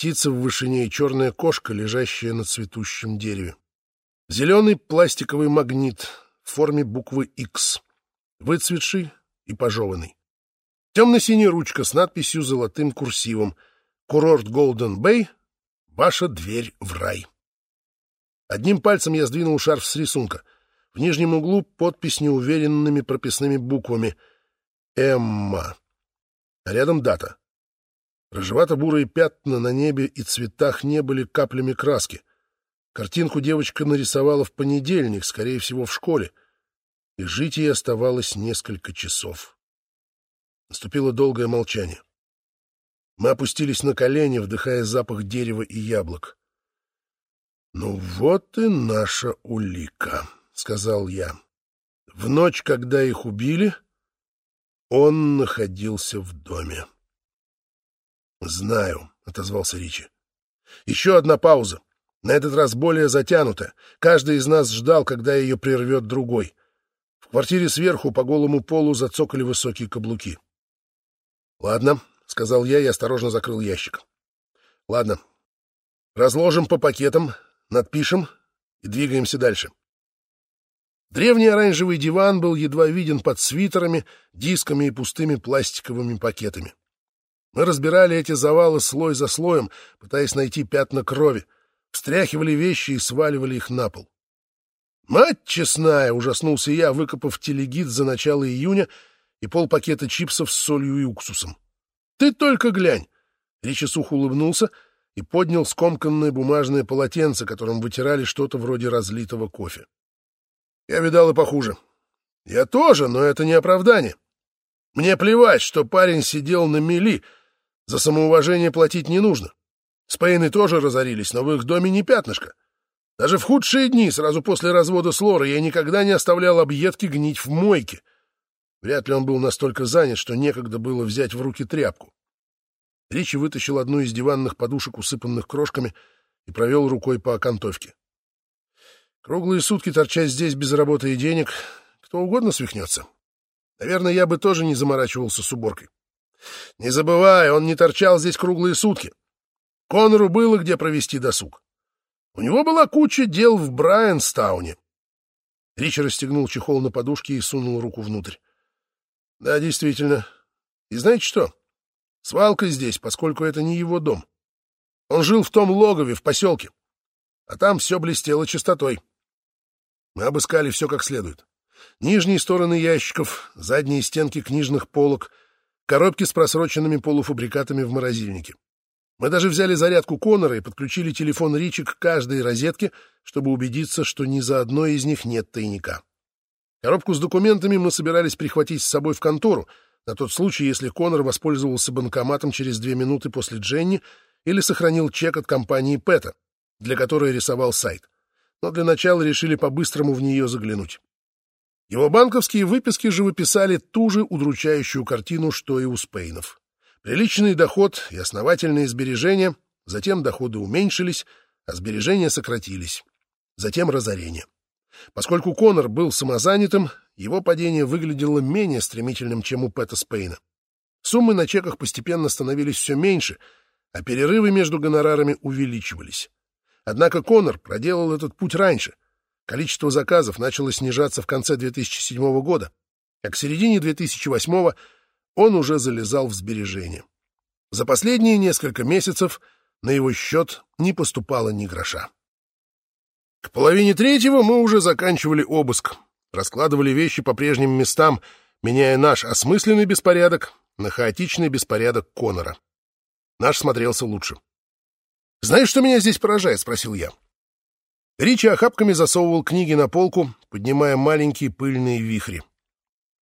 птица в вышине и черная кошка, лежащая на цветущем дереве. Зеленый пластиковый магнит в форме буквы X, выцветший и пожеванный. Темно-синяя ручка с надписью золотым курсивом «Курорт Голден Бэй. Ваша дверь в рай». Одним пальцем я сдвинул шарф с рисунка — в нижнем углу подпись неуверенными прописными буквами «Эмма». А рядом дата. Рыжевато-бурые пятна на небе и цветах не были каплями краски. Картинку девочка нарисовала в понедельник, скорее всего, в школе, и жить ей оставалось несколько часов. Наступило долгое молчание. Мы опустились на колени, вдыхая запах дерева и яблок. Ну вот и наша улика сказал я. В ночь, когда их убили, он находился в доме. «Знаю», — отозвался Ричи. «Еще одна пауза. На этот раз более затянутая. Каждый из нас ждал, когда ее прервет другой. В квартире сверху по голому полу зацокали высокие каблуки. «Ладно», — сказал я и осторожно закрыл ящик. Ладно. Разложим по пакетам, надпишем и двигаемся дальше. Древний оранжевый диван был едва виден под свитерами, дисками и пустыми пластиковыми пакетами. Мы разбирали эти завалы слой за слоем, пытаясь найти пятна крови, встряхивали вещи и сваливали их на пол. «Мать честная!» — ужаснулся я, выкопав телегид за начало июня и полпакета чипсов с солью и уксусом. «Ты только глянь!» Ричи сухо улыбнулся и поднял скомканное бумажное полотенце, которым вытирали что-то вроде разлитого кофе. «Я видал и похуже. Я тоже, но это не оправдание. Мне плевать, что парень сидел на мели. За самоуважение платить не нужно. Спейны тоже разорились, но в их доме не пятнышко. Даже в худшие дни, сразу после развода с Лорой, я никогда не оставлял объедки гнить в мойке. Вряд ли он был настолько занят, что некогда было взять в руки тряпку. Ричи вытащил одну из диванных подушек, усыпанных крошками, и провел рукой по окантовке. Круглые сутки торчать здесь без работы и денег, кто угодно свихнется. Наверное, я бы тоже не заморачивался с уборкой. Не забывай, он не торчал здесь круглые сутки. Конору было где провести досуг. У него была куча дел в Брайанстауне. Ричард расстегнул чехол на подушке и сунул руку внутрь. Да, действительно. И знаете что? Свалка здесь, поскольку это не его дом. Он жил в том логове, в поселке. А там все блестело чистотой. Мы обыскали все как следует. Нижние стороны ящиков, задние стенки книжных полок, коробки с просроченными полуфабрикатами в морозильнике. Мы даже взяли зарядку Конора и подключили телефон Ричи к каждой розетке, чтобы убедиться, что ни за одной из них нет тайника. Коробку с документами мы собирались прихватить с собой в контору, на тот случай, если Конор воспользовался банкоматом через две минуты после Дженни или сохранил чек от компании Пэта, для которой рисовал сайт. Но для начала решили по-быстрому в нее заглянуть. Его банковские выписки же выписали ту же удручающую картину, что и у Спейнов. Приличный доход и основательные сбережения, затем доходы уменьшились, а сбережения сократились. Затем разорение. Поскольку Конор был самозанятым, его падение выглядело менее стремительным, чем у Пэта Спейна. Суммы на чеках постепенно становились все меньше, а перерывы между гонорарами увеличивались. Однако Конор проделал этот путь раньше. Количество заказов начало снижаться в конце 2007 года, а к середине 2008 он уже залезал в сбережения. За последние несколько месяцев на его счет не поступало ни гроша. К половине третьего мы уже заканчивали обыск, раскладывали вещи по прежним местам, меняя наш осмысленный беспорядок на хаотичный беспорядок Конора. Наш смотрелся лучше. «Знаешь, что меня здесь поражает?» — спросил я. Ричи охапками засовывал книги на полку, поднимая маленькие пыльные вихри.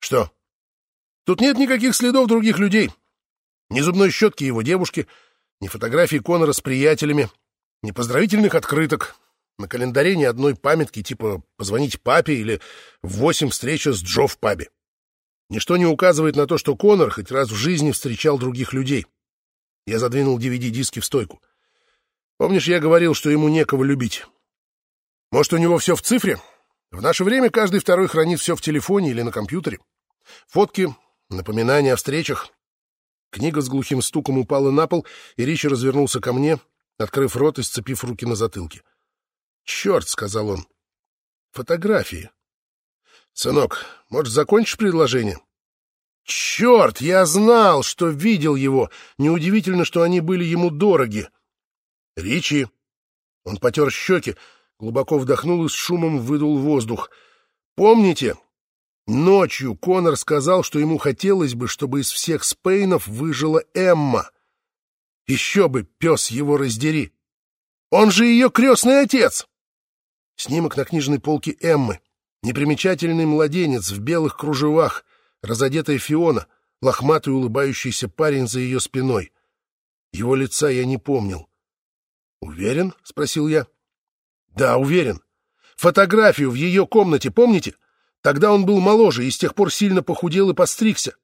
«Что?» «Тут нет никаких следов других людей. Ни зубной щетки его девушки, ни фотографий Конора с приятелями, ни поздравительных открыток, на календаре ни одной памятки типа «позвонить папе» или «восемь встреча с Джо в пабе». Ничто не указывает на то, что Конор хоть раз в жизни встречал других людей. Я задвинул DVD-диски в стойку. Помнишь, я говорил, что ему некого любить? Может, у него все в цифре? В наше время каждый второй хранит все в телефоне или на компьютере. Фотки, напоминания о встречах. Книга с глухим стуком упала на пол, и Ричи развернулся ко мне, открыв рот и сцепив руки на затылке. «Черт!» — сказал он. «Фотографии». «Сынок, может, закончишь предложение?» «Черт! Я знал, что видел его. Неудивительно, что они были ему дороги». «Ричи!» Он потер щеки, глубоко вдохнул и с шумом выдул воздух. «Помните, ночью Конор сказал, что ему хотелось бы, чтобы из всех Спейнов выжила Эмма. Еще бы, пес его раздери! Он же ее крестный отец!» Снимок на книжной полке Эммы. Непримечательный младенец в белых кружевах, разодетая Фиона, лохматый улыбающийся парень за ее спиной. Его лица я не помнил. «Уверен?» — спросил я. «Да, уверен. Фотографию в ее комнате, помните? Тогда он был моложе и с тех пор сильно похудел и постригся.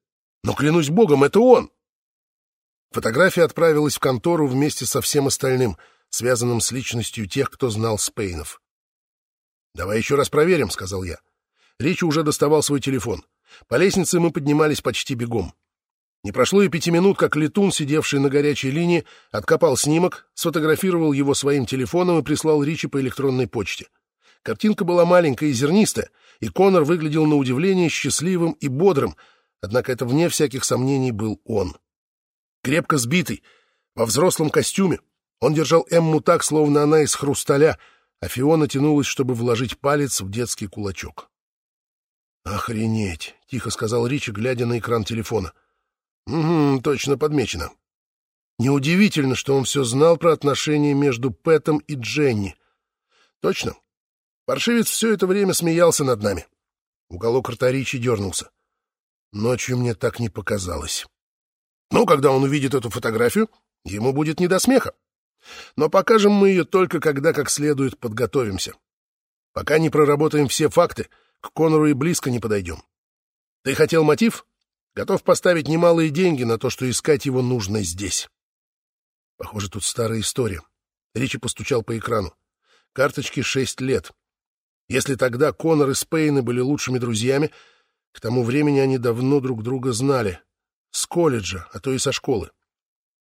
Но, клянусь богом, это он!» Фотография отправилась в контору вместе со всем остальным, связанным с личностью тех, кто знал Спейнов. «Давай еще раз проверим», — сказал я. Ричи уже доставал свой телефон. По лестнице мы поднимались почти бегом. Не прошло и пяти минут, как летун, сидевший на горячей линии, откопал снимок, сфотографировал его своим телефоном и прислал Ричи по электронной почте. Картинка была маленькая и зернистая, и Конор выглядел на удивление счастливым и бодрым, однако это, вне всяких сомнений, был он. Крепко сбитый, во взрослом костюме, он держал Эмму так, словно она из хрусталя, а Фиона тянулась, чтобы вложить палец в детский кулачок. «Охренеть!» — тихо сказал Ричи, глядя на экран телефона. «Угу, точно подмечено. Неудивительно, что он все знал про отношения между Пэтом и Дженни. Точно. Паршивец все это время смеялся над нами. Уголок рта Ричи дернулся. Ночью мне так не показалось. Ну, когда он увидит эту фотографию, ему будет не до смеха. Но покажем мы ее только, когда как следует подготовимся. Пока не проработаем все факты, к Конору и близко не подойдем. Ты хотел мотив? Готов поставить немалые деньги на то, что искать его нужно здесь. Похоже, тут старая история. Ричи постучал по экрану. Карточки шесть лет. Если тогда Конор и Спейны были лучшими друзьями, к тому времени они давно друг друга знали. С колледжа, а то и со школы.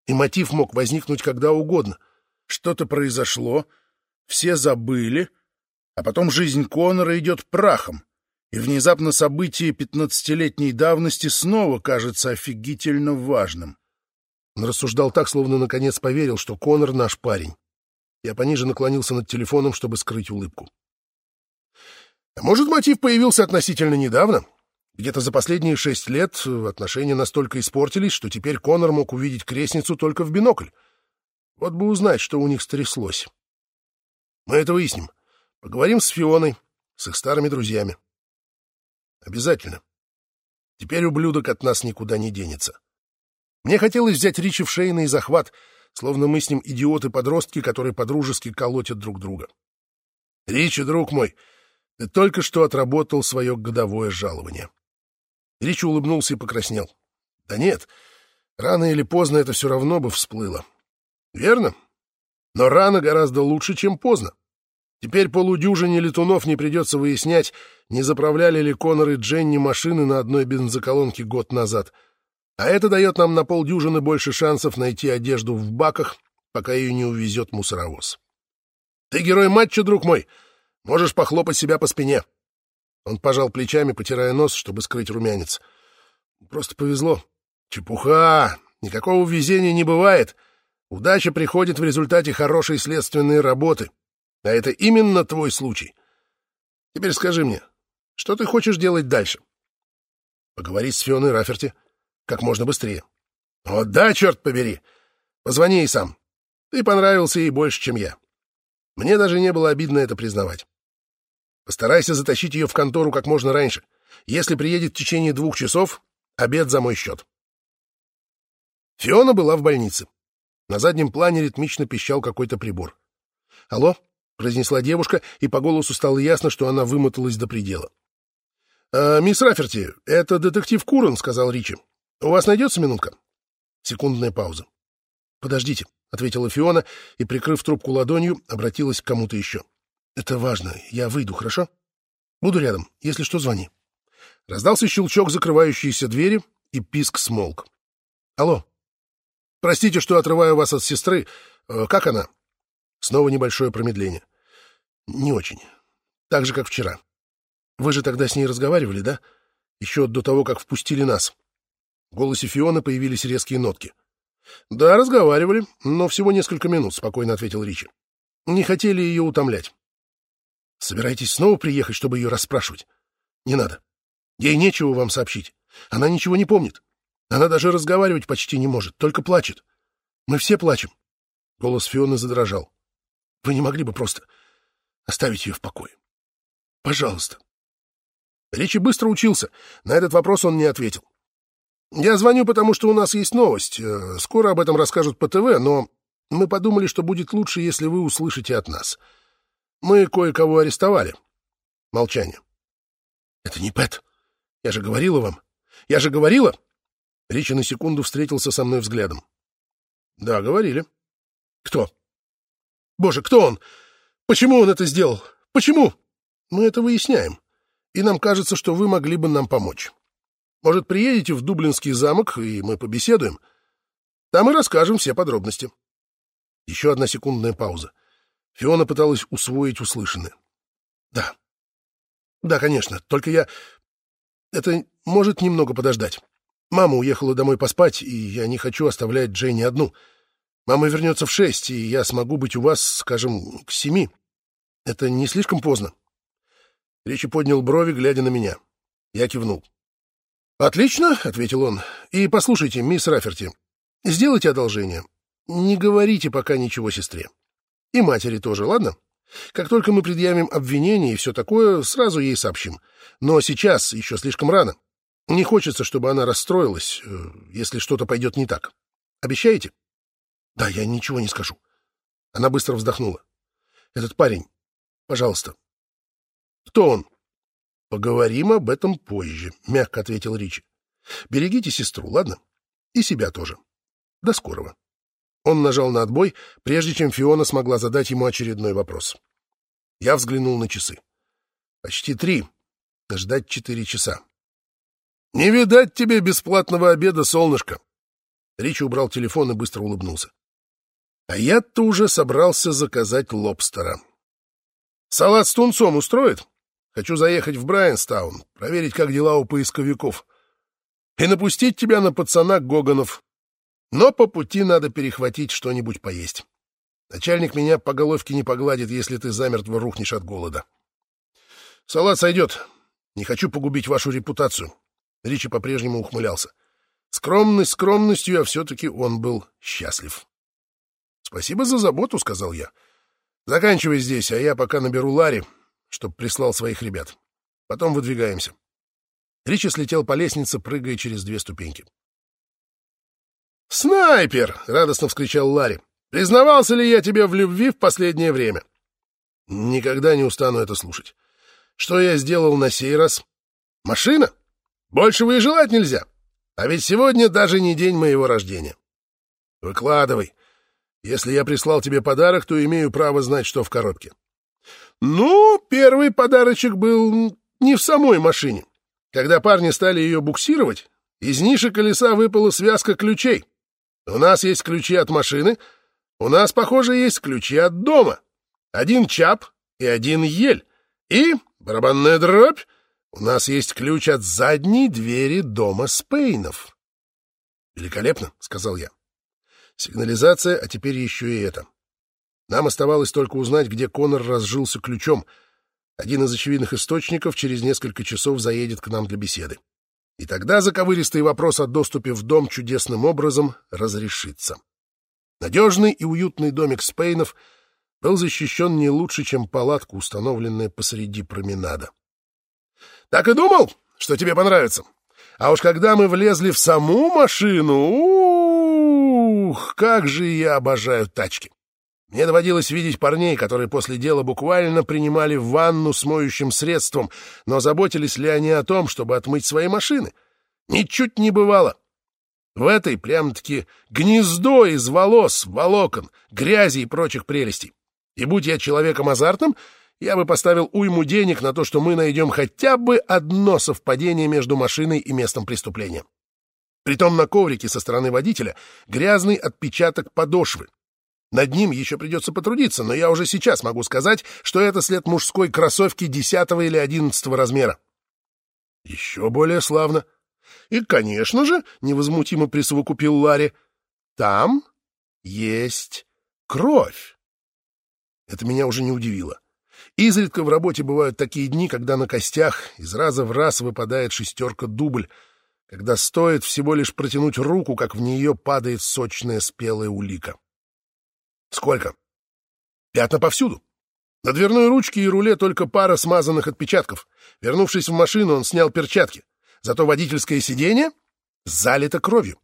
И мотив мог возникнуть когда угодно. Что-то произошло, все забыли, а потом жизнь Конора идет прахом, и внезапно событие пятнадцатилетней давности снова кажется офигительно важным. Он рассуждал так, словно наконец поверил, что Конор наш парень. Я пониже наклонился над телефоном, чтобы скрыть улыбку. А может, мотив появился относительно недавно? Где-то за последние шесть лет отношения настолько испортились, что теперь Конор мог увидеть крестницу только в бинокль. Вот бы узнать, что у них стряслось. Мы это выясним. Поговорим с Фионой, с их старыми друзьями. Обязательно. Теперь ублюдок от нас никуда не денется. Мне хотелось взять Ричи в шейный захват, словно мы с ним идиоты-подростки, которые подружески колотят друг друга. Ричи, друг мой, ты только что отработал свое годовое жалование. Ричи улыбнулся и покраснел. Да нет, рано или поздно это все равно бы всплыло. Верно? Но рано гораздо лучше, чем поздно. Теперь полудюжине летунов не придется выяснять, не заправляли ли Конор и Дженни машины на одной бензоколонке год назад. А это дает нам на полдюжины больше шансов найти одежду в баках, пока ее не увезет мусоровоз. Ты герой матча, друг мой. Можешь похлопать себя по спине. Он пожал плечами, потирая нос, чтобы скрыть румянец. Просто повезло. Чепуха! Никакого везения не бывает. Удача приходит в результате хорошей следственной работы. А это именно твой случай. Теперь скажи мне, что ты хочешь делать дальше? Поговорить с Фионой Раферти как можно быстрее. О, да, черт побери! Позвони ей сам. Ты понравился ей больше, чем я. Мне даже не было обидно это признавать. Постарайся затащить ее в контору как можно раньше. Если приедет в течение двух часов, обед за мой счет. Фиона была в больнице. На заднем плане ритмично пищал какой-то прибор. «Алло?» — произнесла девушка, и по голосу стало ясно, что она вымоталась до предела. «А, «Мисс Раферти, это детектив Курон», — сказал Ричи. «У вас найдется минутка?» Секундная пауза. «Подождите», — ответила Фиона и, прикрыв трубку ладонью, обратилась к кому-то еще. «Это важно. Я выйду, хорошо? Буду рядом. Если что, звони». Раздался щелчок закрывающейся двери, и писк смолк. «Алло», Простите, что отрываю вас от сестры. Э, как она? Снова небольшое промедление. Не очень. Так же, как вчера. Вы же тогда с ней разговаривали, да? Еще до того, как впустили нас. В голосе Фионы появились резкие нотки. «Да, разговаривали, но всего несколько минут», — спокойно ответил Ричи. «Не хотели ее утомлять». «Собираетесь снова приехать, чтобы ее расспрашивать?» «Не надо. Ей нечего вам сообщить. Она ничего не помнит. Она даже разговаривать почти не может, только плачет. Мы все плачем. Голос Фионы задрожал. Вы не могли бы просто оставить ее в покое? Пожалуйста. Ричи быстро учился. На этот вопрос он не ответил. Я звоню, потому что у нас есть новость. Э, скоро об этом расскажут по ТВ, но мы подумали, что будет лучше, если вы услышите от нас. Мы кое-кого арестовали. Молчание. Это не Пэт. Я же говорила вам. Я же говорила. Ричи на секунду встретился со мной взглядом. «Да, говорили». «Кто?» «Боже, кто он? Почему он это сделал? Почему?» «Мы это выясняем, и нам кажется, что вы могли бы нам помочь». Может, приедете в Дублинский замок, и мы побеседуем? Там и расскажем все подробности. Еще одна секундная пауза. Фиона пыталась усвоить услышанное. Да. Да, конечно, только я... Это может немного подождать. Мама уехала домой поспать, и я не хочу оставлять Джейни одну. Мама вернется в шесть, и я смогу быть у вас, скажем, к семи. Это не слишком поздно. Ричи поднял брови, глядя на меня. Я кивнул. «Отлично», — ответил он. «И послушайте, мисс Раферти, сделайте одолжение. Не говорите пока ничего сестре. И матери тоже, ладно? Как только мы предъявим обвинение и все такое, сразу ей сообщим. Но сейчас еще слишком рано. Не хочется, чтобы она расстроилась, э, если что-то пойдет не так. Обещаете? Да, я ничего не скажу. Она быстро вздохнула. Этот парень, пожалуйста. Кто он? Поговорим об этом позже, мягко ответил Ричи. Берегите сестру, ладно? И себя тоже. До скорого. Он нажал на отбой, прежде чем Фиона смогла задать ему очередной вопрос. Я взглянул на часы. Почти три. Ждать четыре часа. «Не видать тебе бесплатного обеда, солнышко!» Ричи убрал телефон и быстро улыбнулся. А я-то уже собрался заказать лобстера. «Салат с тунцом устроит? Хочу заехать в Брайанстаун, проверить, как дела у поисковиков, и напустить тебя на пацана Гоганов. Но по пути надо перехватить что-нибудь поесть. Начальник меня по головке не погладит, если ты замертво рухнешь от голода. Салат сойдет. Не хочу погубить вашу репутацию. Ричи по-прежнему ухмылялся. Скромность скромностью, а все-таки он был счастлив. «Спасибо за заботу», — сказал я. «Заканчивай здесь, а я пока наберу Ларри, чтоб прислал своих ребят. Потом выдвигаемся». Ричи слетел по лестнице, прыгая через две ступеньки. «Снайпер!» — радостно вскричал Ларри. «Признавался ли я тебе в любви в последнее время?» «Никогда не устану это слушать. Что я сделал на сей раз?» «Машина? Большего и желать нельзя. А ведь сегодня даже не день моего рождения. Выкладывай. Если я прислал тебе подарок, то имею право знать, что в коробке. Ну, первый подарочек был не в самой машине. Когда парни стали ее буксировать, из ниши колеса выпала связка ключей. У нас есть ключи от машины, у нас, похоже, есть ключи от дома. Один чап и один ель. И, барабанная дробь, у нас есть ключ от задней двери дома Спейнов. Великолепно, сказал я. Сигнализация, а теперь еще и это. Нам оставалось только узнать, где Конор разжился ключом. Один из очевидных источников через несколько часов заедет к нам для беседы. И тогда заковыристый вопрос о доступе в дом чудесным образом разрешится. Надежный и уютный домик Спейнов был защищен не лучше, чем палатка, установленная посреди променада. Так и думал, что тебе понравится. А уж когда мы влезли в саму машину, ух, как же я обожаю тачки. Мне доводилось видеть парней, которые после дела буквально принимали ванну с моющим средством, но заботились ли они о том, чтобы отмыть свои машины? Ничуть не бывало. В этой прям-таки гнездо из волос, волокон, грязи и прочих прелестей. И будь я человеком азартным, я бы поставил уйму денег на то, что мы найдем хотя бы одно совпадение между машиной и местом преступления. Притом на коврике со стороны водителя грязный отпечаток подошвы. Над ним еще придется потрудиться, но я уже сейчас могу сказать, что это след мужской кроссовки десятого или одиннадцатого размера. Еще более славно. И, конечно же, невозмутимо присовокупил Ларри, там есть кровь. Это меня уже не удивило. Изредка в работе бывают такие дни, когда на костях из раза в раз выпадает шестерка-дубль, когда стоит всего лишь протянуть руку, как в нее падает сочная спелая улика. Сколько? Пятна повсюду. На дверной ручке и руле только пара смазанных отпечатков. Вернувшись в машину, он снял перчатки. Зато водительское сиденье залито кровью.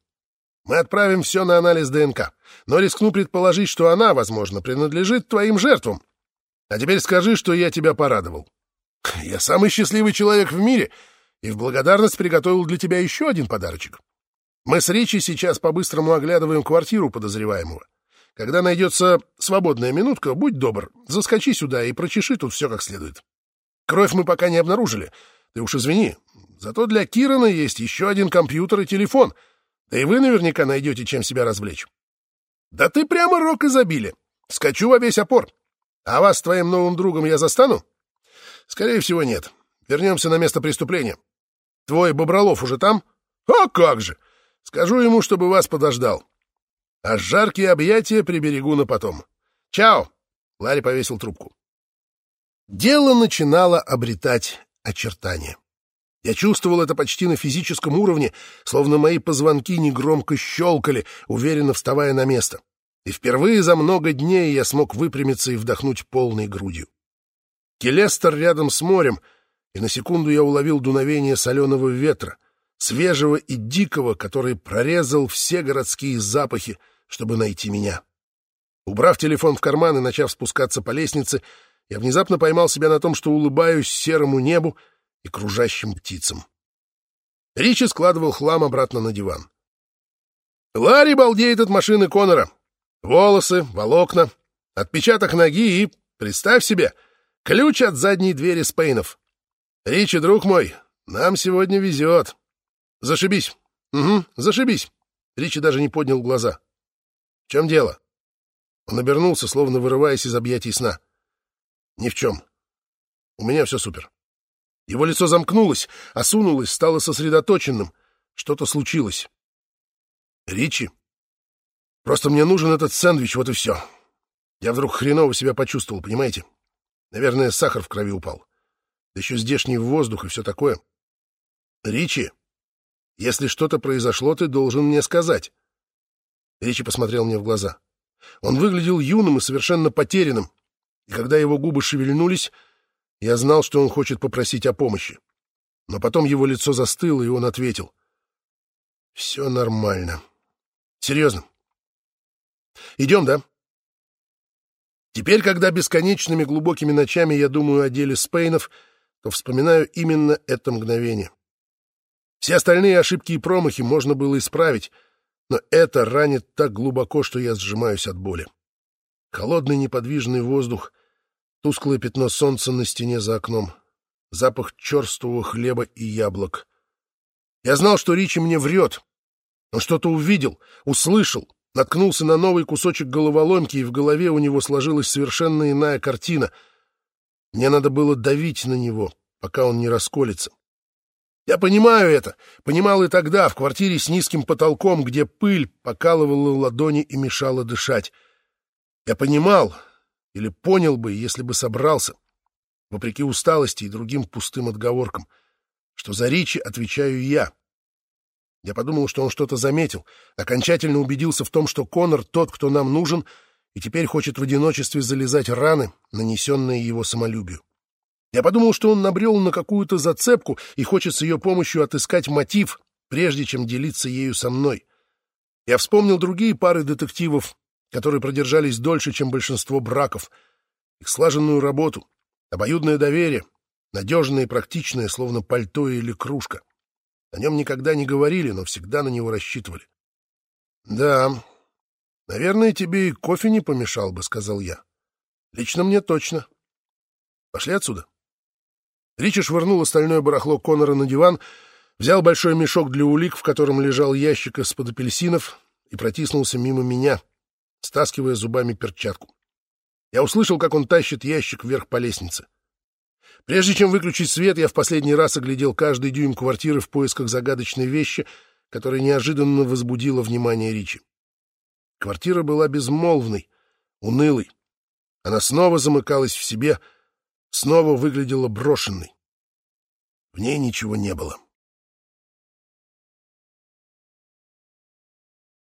Мы отправим все на анализ ДНК, но рискну предположить, что она, возможно, принадлежит твоим жертвам. А теперь скажи, что я тебя порадовал. Я самый счастливый человек в мире, и в благодарность приготовил для тебя еще один подарочек. Мы с Ричи сейчас по-быстрому оглядываем квартиру подозреваемого. Когда найдется свободная минутка, будь добр, заскочи сюда и прочеши тут все как следует. Кровь мы пока не обнаружили, Ты уж извини, зато для Кирана есть еще один компьютер и телефон, да и вы наверняка найдете, чем себя развлечь. Да ты прямо рок изобилия. Скачу во весь опор. А вас с твоим новым другом я застану? Скорее всего, нет. Вернемся на место преступления. Твой Бобролов уже там? А как же! Скажу ему, чтобы вас подождал. А жаркие объятия приберегу на потом. Чао! Ларри повесил трубку. Дело начинало обретать очертания. Я чувствовал это почти на физическом уровне, словно мои позвонки негромко щелкали, уверенно вставая на место. И впервые за много дней я смог выпрямиться и вдохнуть полной грудью. Келестер рядом с морем, и на секунду я уловил дуновение соленого ветра, свежего и дикого, который прорезал все городские запахи, чтобы найти меня. Убрав телефон в карман и начав спускаться по лестнице, я внезапно поймал себя на том, что улыбаюсь серому небу и кружащим птицам. Ричи складывал хлам обратно на диван. Ларри балдеет от машины Конора. Волосы, волокна, отпечаток ноги и, представь себе, ключ от задней двери Спейнов. Ричи, друг мой, нам сегодня везет. Зашибись. Угу, зашибись. Ричи даже не поднял глаза. В чем дело? Он обернулся, словно вырываясь из объятий сна. Ни в чем. У меня все супер. Его лицо замкнулось, осунулось, стало сосредоточенным. Что-то случилось. Ричи? Просто мне нужен этот сэндвич, вот и все. Я вдруг хреново себя почувствовал, понимаете? Наверное, сахар в крови упал. Да еще здешний воздух и все такое. Ричи, если что-то произошло, ты должен мне сказать. Ричи посмотрел мне в глаза. Он выглядел юным и совершенно потерянным, и когда его губы шевельнулись, я знал, что он хочет попросить о помощи. Но потом его лицо застыло, и он ответил. «Все нормально. Серьезно. Идем, да?» Теперь, когда бесконечными глубокими ночами я думаю о деле Спейнов, то вспоминаю именно это мгновение. Все остальные ошибки и промахи можно было исправить, но это ранит так глубоко, что я сжимаюсь от боли. Холодный неподвижный воздух, тусклое пятно солнца на стене за окном, запах черствого хлеба и яблок. Я знал, что Ричи мне врет. Он что-то увидел, услышал, наткнулся на новый кусочек головоломки, и в голове у него сложилась совершенно иная картина. Мне надо было давить на него, пока он не расколется. Я понимаю это, понимал и тогда, в квартире с низким потолком, где пыль покалывала ладони и мешала дышать. Я понимал, или понял бы, если бы собрался, вопреки усталости и другим пустым отговоркам, что за Ричи отвечаю я. Я подумал, что он что-то заметил, окончательно убедился в том, что Конор тот, кто нам нужен, и теперь хочет в одиночестве залезать раны, нанесенные его самолюбию. Я подумал, что он набрел на какую-то зацепку и хочет с ее помощью отыскать мотив, прежде чем делиться ею со мной. Я вспомнил другие пары детективов, которые продержались дольше, чем большинство браков, их слаженную работу, обоюдное доверие, надежное и практичное, словно пальто или кружка. О нем никогда не говорили, но всегда на него рассчитывали. — Да, наверное, тебе и кофе не помешал бы, — сказал я. — Лично мне точно. Пошли отсюда. Ричи швырнул остальное барахло Конора на диван, взял большой мешок для улик, в котором лежал ящик из-под апельсинов, и протиснулся мимо меня — стаскивая зубами перчатку. Я услышал, как он тащит ящик вверх по лестнице. Прежде чем выключить свет, я в последний раз оглядел каждый дюйм квартиры в поисках загадочной вещи, которая неожиданно возбудила внимание Ричи. Квартира была безмолвной, унылой. Она снова замыкалась в себе, снова выглядела брошенной. В ней ничего не было.